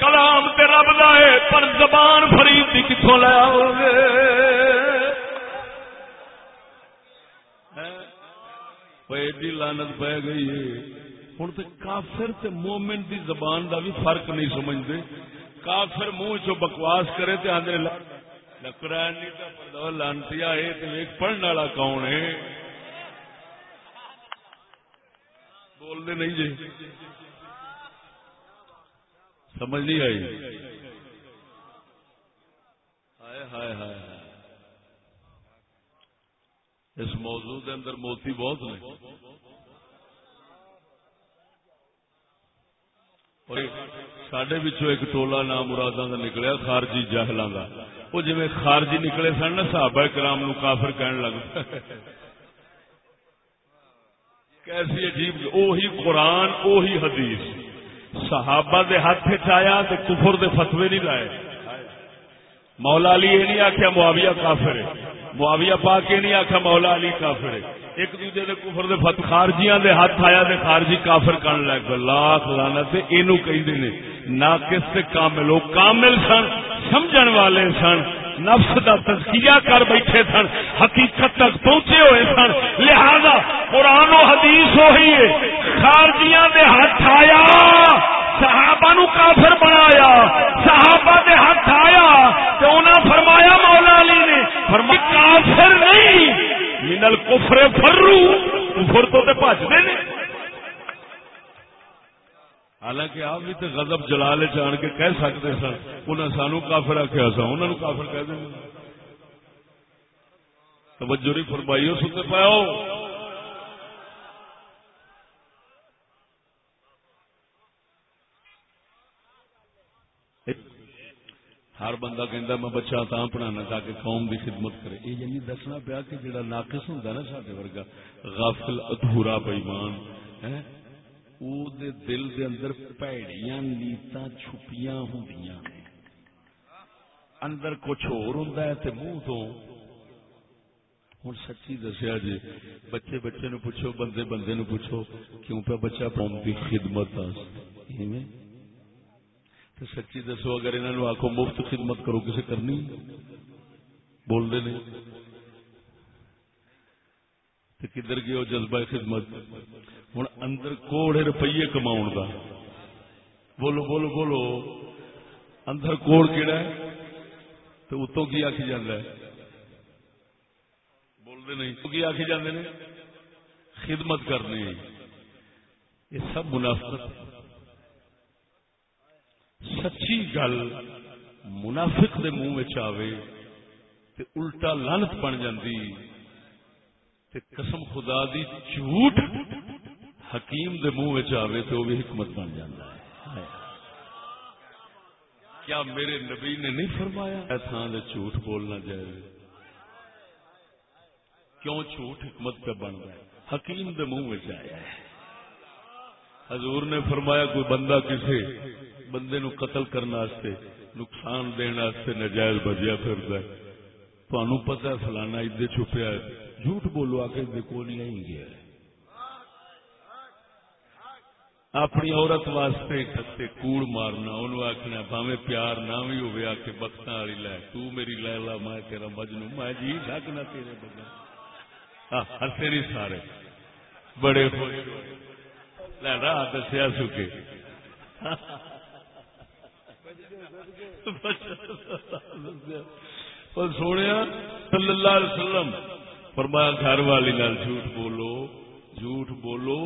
کلام تے رب ہے، پر زبان فرید کی کتوں لیا ہوگے ایڈی لانت پی گئی ہے۔ ہوں تو کافر تے مومن دی زبان دا بھی فرق نہیں سمجھتے کافر منہ چ بکواس کرے تے آدھے لکرانی لانتی پڑھنے والا کون ہے؟ بولتے نہیں جی۔ سمجھ نہیں آئی۔ ہائے ہائے ہائے۔ اس موضوع کے اندر موتی بہت نے۔ سڈے ایک ٹولا نام مرادہ کا نکلیا خارجی جہلوں کا وہ جی خارجی نکلے سن نا صحابہ کرام نو کافر کہن لگ کیسی عجیب اوہی قرآن، اوہی حدیث۔ صحابہ دے ہاتھ چایا تو کفر دے فتوے نہیں لائے۔ مولا علی یہ نہیں آخیا معاویہ کافر ہے۔ معاویہ پا کے نہیں آخیا مولا علی کافر ہے۔ ایک دوجے دے کفر دے فت خارجیاں دے ہاتھ آیا دے خارجی کافر کرن لگ لاکھ لانا تے اینو کہندے نے۔ ناقص تے کامل او کامل سن، سمجھن والے سن۔ نفس دا تزکیہ کر بیٹھے سن، حقیقت تک پہنچے ہوئے سن۔ لہذا قرآن و حدیث وہی ہے، خارجیاں دے ہاتھ آیا، صحابہ نو کافر بنایا، صحابہ دے ہاتھ آیا۔ تو انہاں فرمایا، مولا علی نے فرمایا کافر نہیں منل کفرے فرو، کفر تو تے بجتے نے۔ حالانکہ آپ بھی تو غضب جلال جان کے کہہ سکتے سن انہیں سانو کافر آخیا سا انہوں کافر کہہ دیں توجہ نہیں فرمائی سنتے پاؤ ہر بندہ کہہ میں بچہ تا پڑھانا تاکہ قوم کی خدمت کرے۔ یہ یعنی دسنا پیا کہ جڑا ناقص ہوں نا سارے ورگا، غافل، ادھورا بےمان دل دے اندر پیڑیاں نیتا چھپیاں ہوں اندر کچھ ہور ہوندا ہے تے منہ تو ہوں سچی دسیا جی بچے بچے نو پوچھو بندے بندے نو پوچھو کیوں پہ بچہ قوم کی خدمت واسطے تو سچی دسو اگر انہوں نے آخو مفت خدمت کرو کسے کرنی بول دے نہیں تو کدھر گیا جذبہ خدمت؟ ہوں اندر کوڑے روپیے کماؤ کا بولو بولو بولو۔ اندر کوڑ کہڑا ہے؟ تو اتوں کی آخی جانا ہے؟ بولتے نہیں۔ تو کی آخی جانے نے؟ خدمت کرنی یہ سب منافقت۔ سچی گل منافق دے منہ آوے تے الٹا لانت بن جاندی۔ تے قسم خدا دی جھوٹ حکیم دے منہ آوے تے بھی حکمت بن جاتا ہے۔ کیا میرے نبی نے نہیں فرمایا تھان دے جھوٹ بولنا جائے؟ کیوں جھوٹ حکمت پہ بن رہا ہے؟ حکیم دے منہ آیا ہے۔ حضور نے فرمایا کوئی بندہ کسی بندے نو قتل کرنے نقصان دینا نجائز بجیا پھر تو پتا فلانا ادے چھپیا جھوٹ بولو آ کے کو نہیں آئی گیا اپنی عورت واسطے کتے کوڑ مارنا انہوں آخنا باوے پیار نہ بھی ہوئے آ کے بخت والی لے۔ تو میری لے لا میں تیرا مجنو میں جی سکنا تیرے بغیر۔ ہسے نہیں سارے۔ بڑے خوش لے راہ دسیا سکے سونے صلی اللہ علیہ وسلم فرمایا گھر والی نال جھوٹ بولو جھوٹ بولو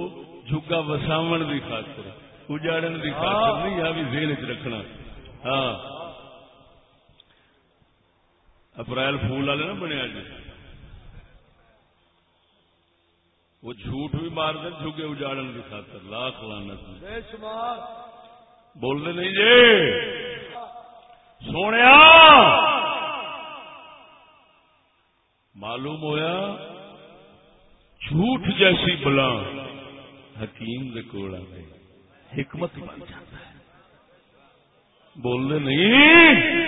جھگا وساو کی خاطر اجاڑن کی خاطر نہیں آ بھی زیر چ رکھنا۔ ہاں۔ اپریل پھول والے نا بنیا جی وہ جھوٹ بھی مار دیں جھگے اجاڑن کی خاطر۔ لاکھ لانا بولنے نہیں جی۔ سونے معلوم ہویا جھوٹ جیسی بلا حکیم دے کول آئے حکمت بن جاتا ہے۔ بولنے نہیں۔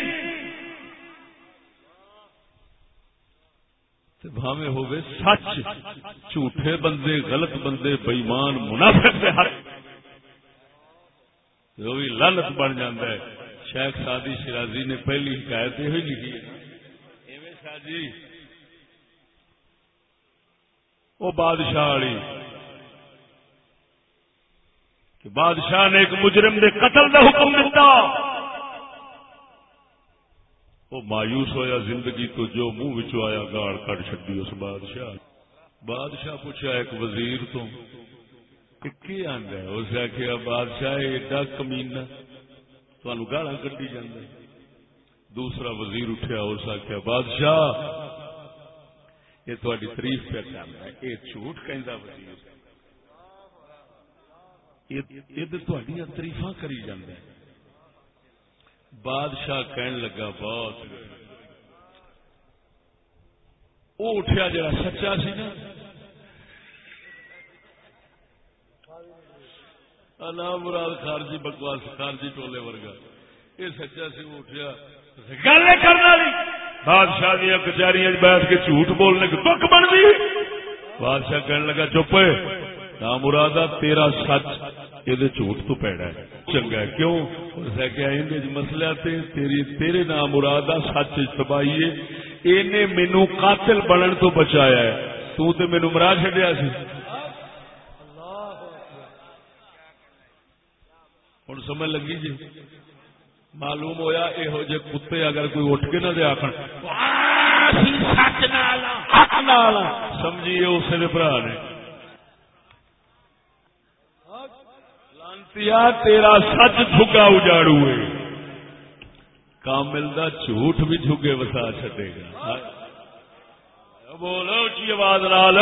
بھاوے ہوگے سچ۔ جھوٹے بندے، غلط بندے بےمان منافق دے ہر جو بھی لالت بن جاتا ہے۔ شیخ سادی شرازی نے پہلی حکایت یہ لکھی ہے۔ جی وہ بادشاہ والی کہ بادشاہ نے ایک مجرم دے قتل کا حکم دیتا وہ مایوس ہویا زندگی تو جو منہ آیا گاڑ کٹ چڈی اس بادشاہ۔ بادشاہ پوچھا ایک وزیر تو کی آدھا اس آخیا بادشاہ ایڈا کمینا تمہیں گالا کٹی جانا دوسرا وزیر اٹھیا، اس آخیا بادشاہ یہ تاری تاریف پہ کرنا ہے۔ یہ جھوٹ کہ وزیر۔ تریف کری جانا بادشاہ کہن لگا بہت وہ اٹھیا جا سچا سی نا۔ مراد خارجی بکواس، خارجی ٹولے ورگا۔ یہ سچا سی وہ اٹھیا۔ گل کرنا بادشاہ دیا کچہری بیٹھ کے جھوٹ بولنے کی دکھ بن گئی۔ بادشاہ کہنے لگا، چپ نہ مرادہ، تیرا سچ یہ جھوٹ تو پیڑا ہے۔ چنگا ہے، کیوں؟ کیا مسئلہ تے، تیری، تیرے نام مرادہ سچ تباہی ہے مینو قاتل بنن تو بچایا ہے۔ تو تے مینو مرا چڈیا سی۔ ہوں سمجھ لگی جی؟ معلوم ہویا یہو جہ کتے اگر کوئی اٹھ کے نہ دے آخر سمجھیے اسے برا نے. تیرا سچ جھگا اجاڑو کامل دا جھوٹ بھی جھگے وسا چڈے گا۔ بولو اچھی آواز لال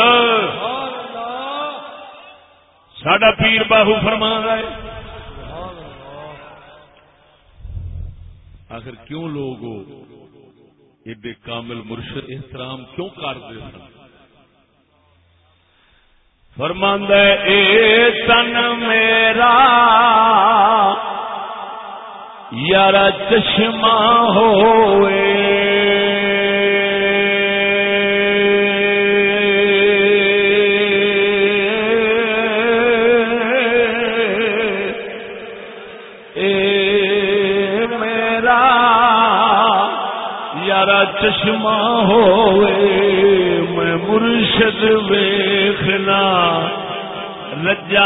سڈا پیر باہو فرما ہے۔ آخر کیوں لوگ ایڈے کامل مرشد احترام کیوں کرتے سن؟ فرماند اے تن میرا یار چشمہ ہوئے ویخنا رجا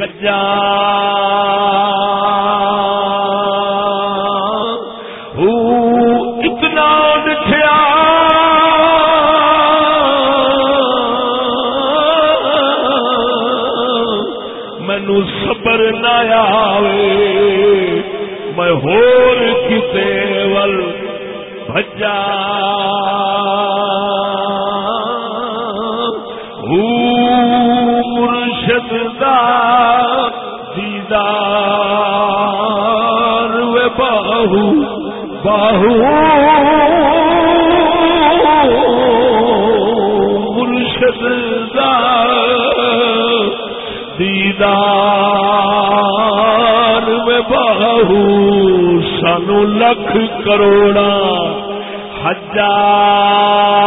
ایک آخری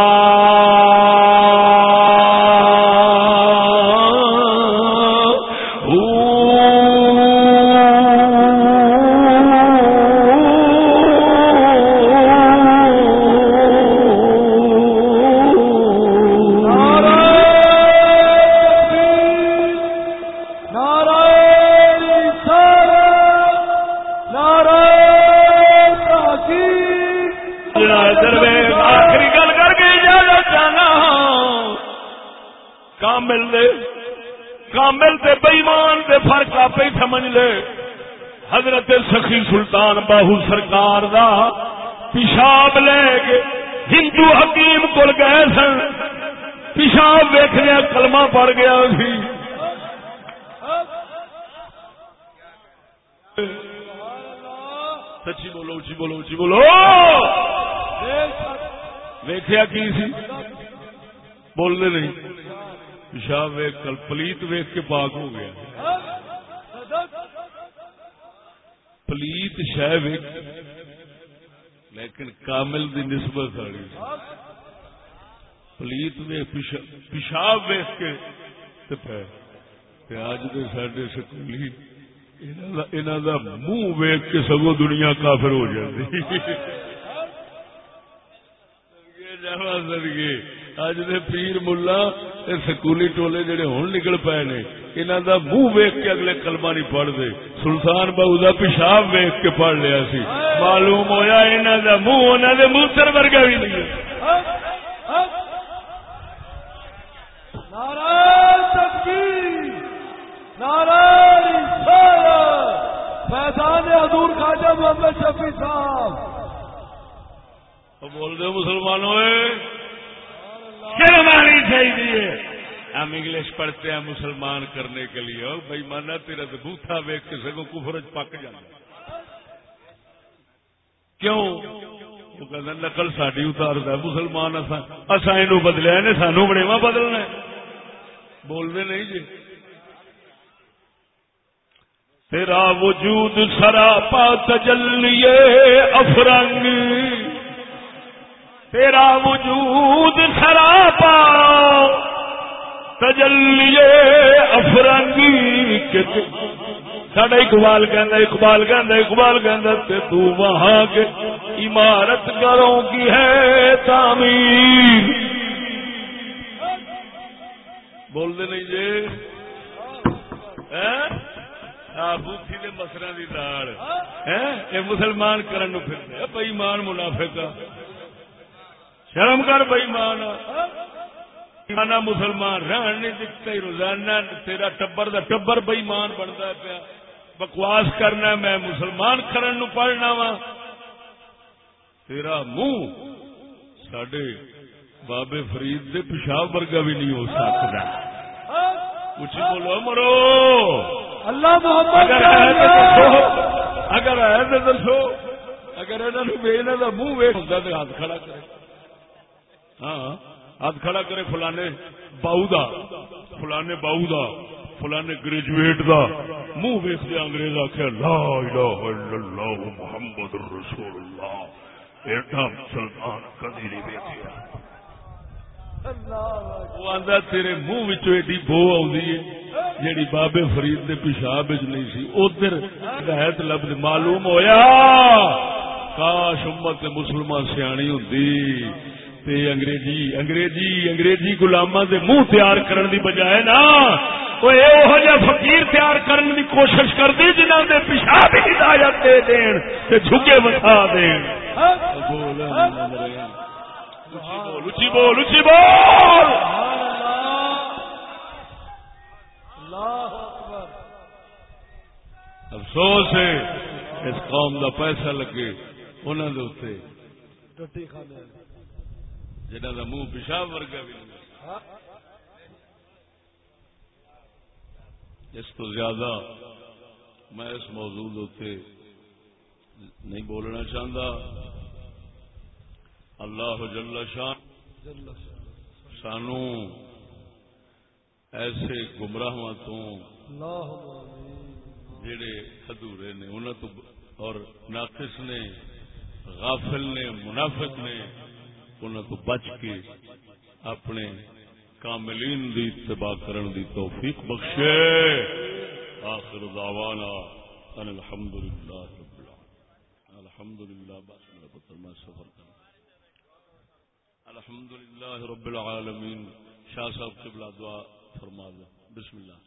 باہو سرکار دا پیشاب لے کے ہندو حکیم کول گئے سن۔ پیشاب ویخنے کلمہ پڑ گیا سی۔ سچی بولو اچھی بولو اچھی بولو۔ ویخیا کی سی؟ بولنے نہیں۔ پیشاب ویخ کل پلیت ویخ کے پاک ہو گیا۔ پلیت شہ لیکن کامل دی نسبت والی پلیت ویخ پیشاب ویخ کے اج دے ساڈے سکولی انہاں دا منہ ویخ کے سگو دنیا کافر ہو جاتی اج دے پیر ملا سکولی ٹولے جڑے ہوں نکل پے نے انہوں دا منہ ویخ کے اگلے کلمہ نہیں پڑھتے سلطان بہو دا پیشاب ویخ کے پڑھ لیا سی۔ معلوم ہویا انہوں دا منہ انہوں دے موتر ورگا بھی نہیں فیضان حضور خواجہ محمد شفیع صاحب۔ بول دو مسلمانوں شرم آنی چاہیے؟ ہم انگلش پڑھتے ہیں مسلمان کرنے کے لیے۔ بھائی مانا تیرا تو بوتھا ویک کے سگو کفرج پک جانا۔ کیوں؟ وہ کہتا نقل ساری اتار ہے مسلمان اصا یہ بدلیا نے، سانو بڑےوا بدلنا بولتے نہیں جی۔ تیرا وجود سراپا تجلیے افرنگ۔ تیرا وجود سراپا تجلیے افرنگی سڈا اقبال کہنا اقبال کہنا اقبال کہنا تے تو وہاں کے عمارت گھروں کی ہے تعمیر۔ بول ہاں؟ دے نہیں جی بوتھی دے مسرا دی داڑ۔ ہاں؟ یہ مسلمان کرن پھر بئی مان منافع شرم کر بئی مان روزانہ مسلمان رہن نہیں دکھتا روزانہ تیرا ٹبر دا ٹبر بئیمان بنتا پیا۔ بکواس کرنا میں مسلمان کرن نو پڑھنا وا۔ تیرا منہ سڈے بابے فرید دے پیشاب ورگا بھی نہیں ہو سکتا۔ کچھ بولو مرو۔ اللہ محمد اگر ہے تو دسو۔ اگر ہے تو دسو۔ اگر کا منہ ویٹ ہوتا تو ہاتھ کھڑا کرے۔ ہاں۔ ہاتھ کھڑا کرے فلانے باؤ دا، فلانے باؤ دا، فلانے گریجویٹ دا۔ منہ ویخ دیا انگریز آخیا لا الہ الا اللہ محمد رسول اللہ۔ ایڈا مسلمان کدی نہیں ویکیا وہ آندا، تیرے منہ ایڈی بو آئی جیڑی بابے فرید دے پیشاب نہیں سی۔ ادھر ہدایت لفظ معلوم ہویا۔ کاش امت مسلمان سیانی ہوندی۔ تے انگریزی انگریزی انگریزی غلاماں دے منہ تیار کرن دی بجائے نا وہ یہو جہ فقیر تیار کرن دی کوشش کردی جنہاں دے پیشاب ہدایت دے دین تے جھگے وسا دین۔ بول، اچھی بول اچھی بول۔ افسوس ہے، اس قوم دا پیسہ لگے انہوں دے اتنے جنہ دا منہ پیشاب ورگا بھی اس تو زیادہ میں اس موضوع اتنے نہیں بولنا چاہتا اللہ جل شان۔ سانو ایسے گمراہاں تو جڑے ادھورے نے انہوں تو اور ناقص نے، غافل نے، منافق نے انہوں تو بچ کے اپنے کاملین دی اتباع کرن دی توفیق بخشے۔ آخر دعوانا ان الحمدللہ رب العالمین۔ الحمدللہ بس میرا پتر، میں سفر کروں۔ الحمدللہ رب العالمین۔ شاہ صاحب قبلہ دعا فرما دیں بسم اللہ۔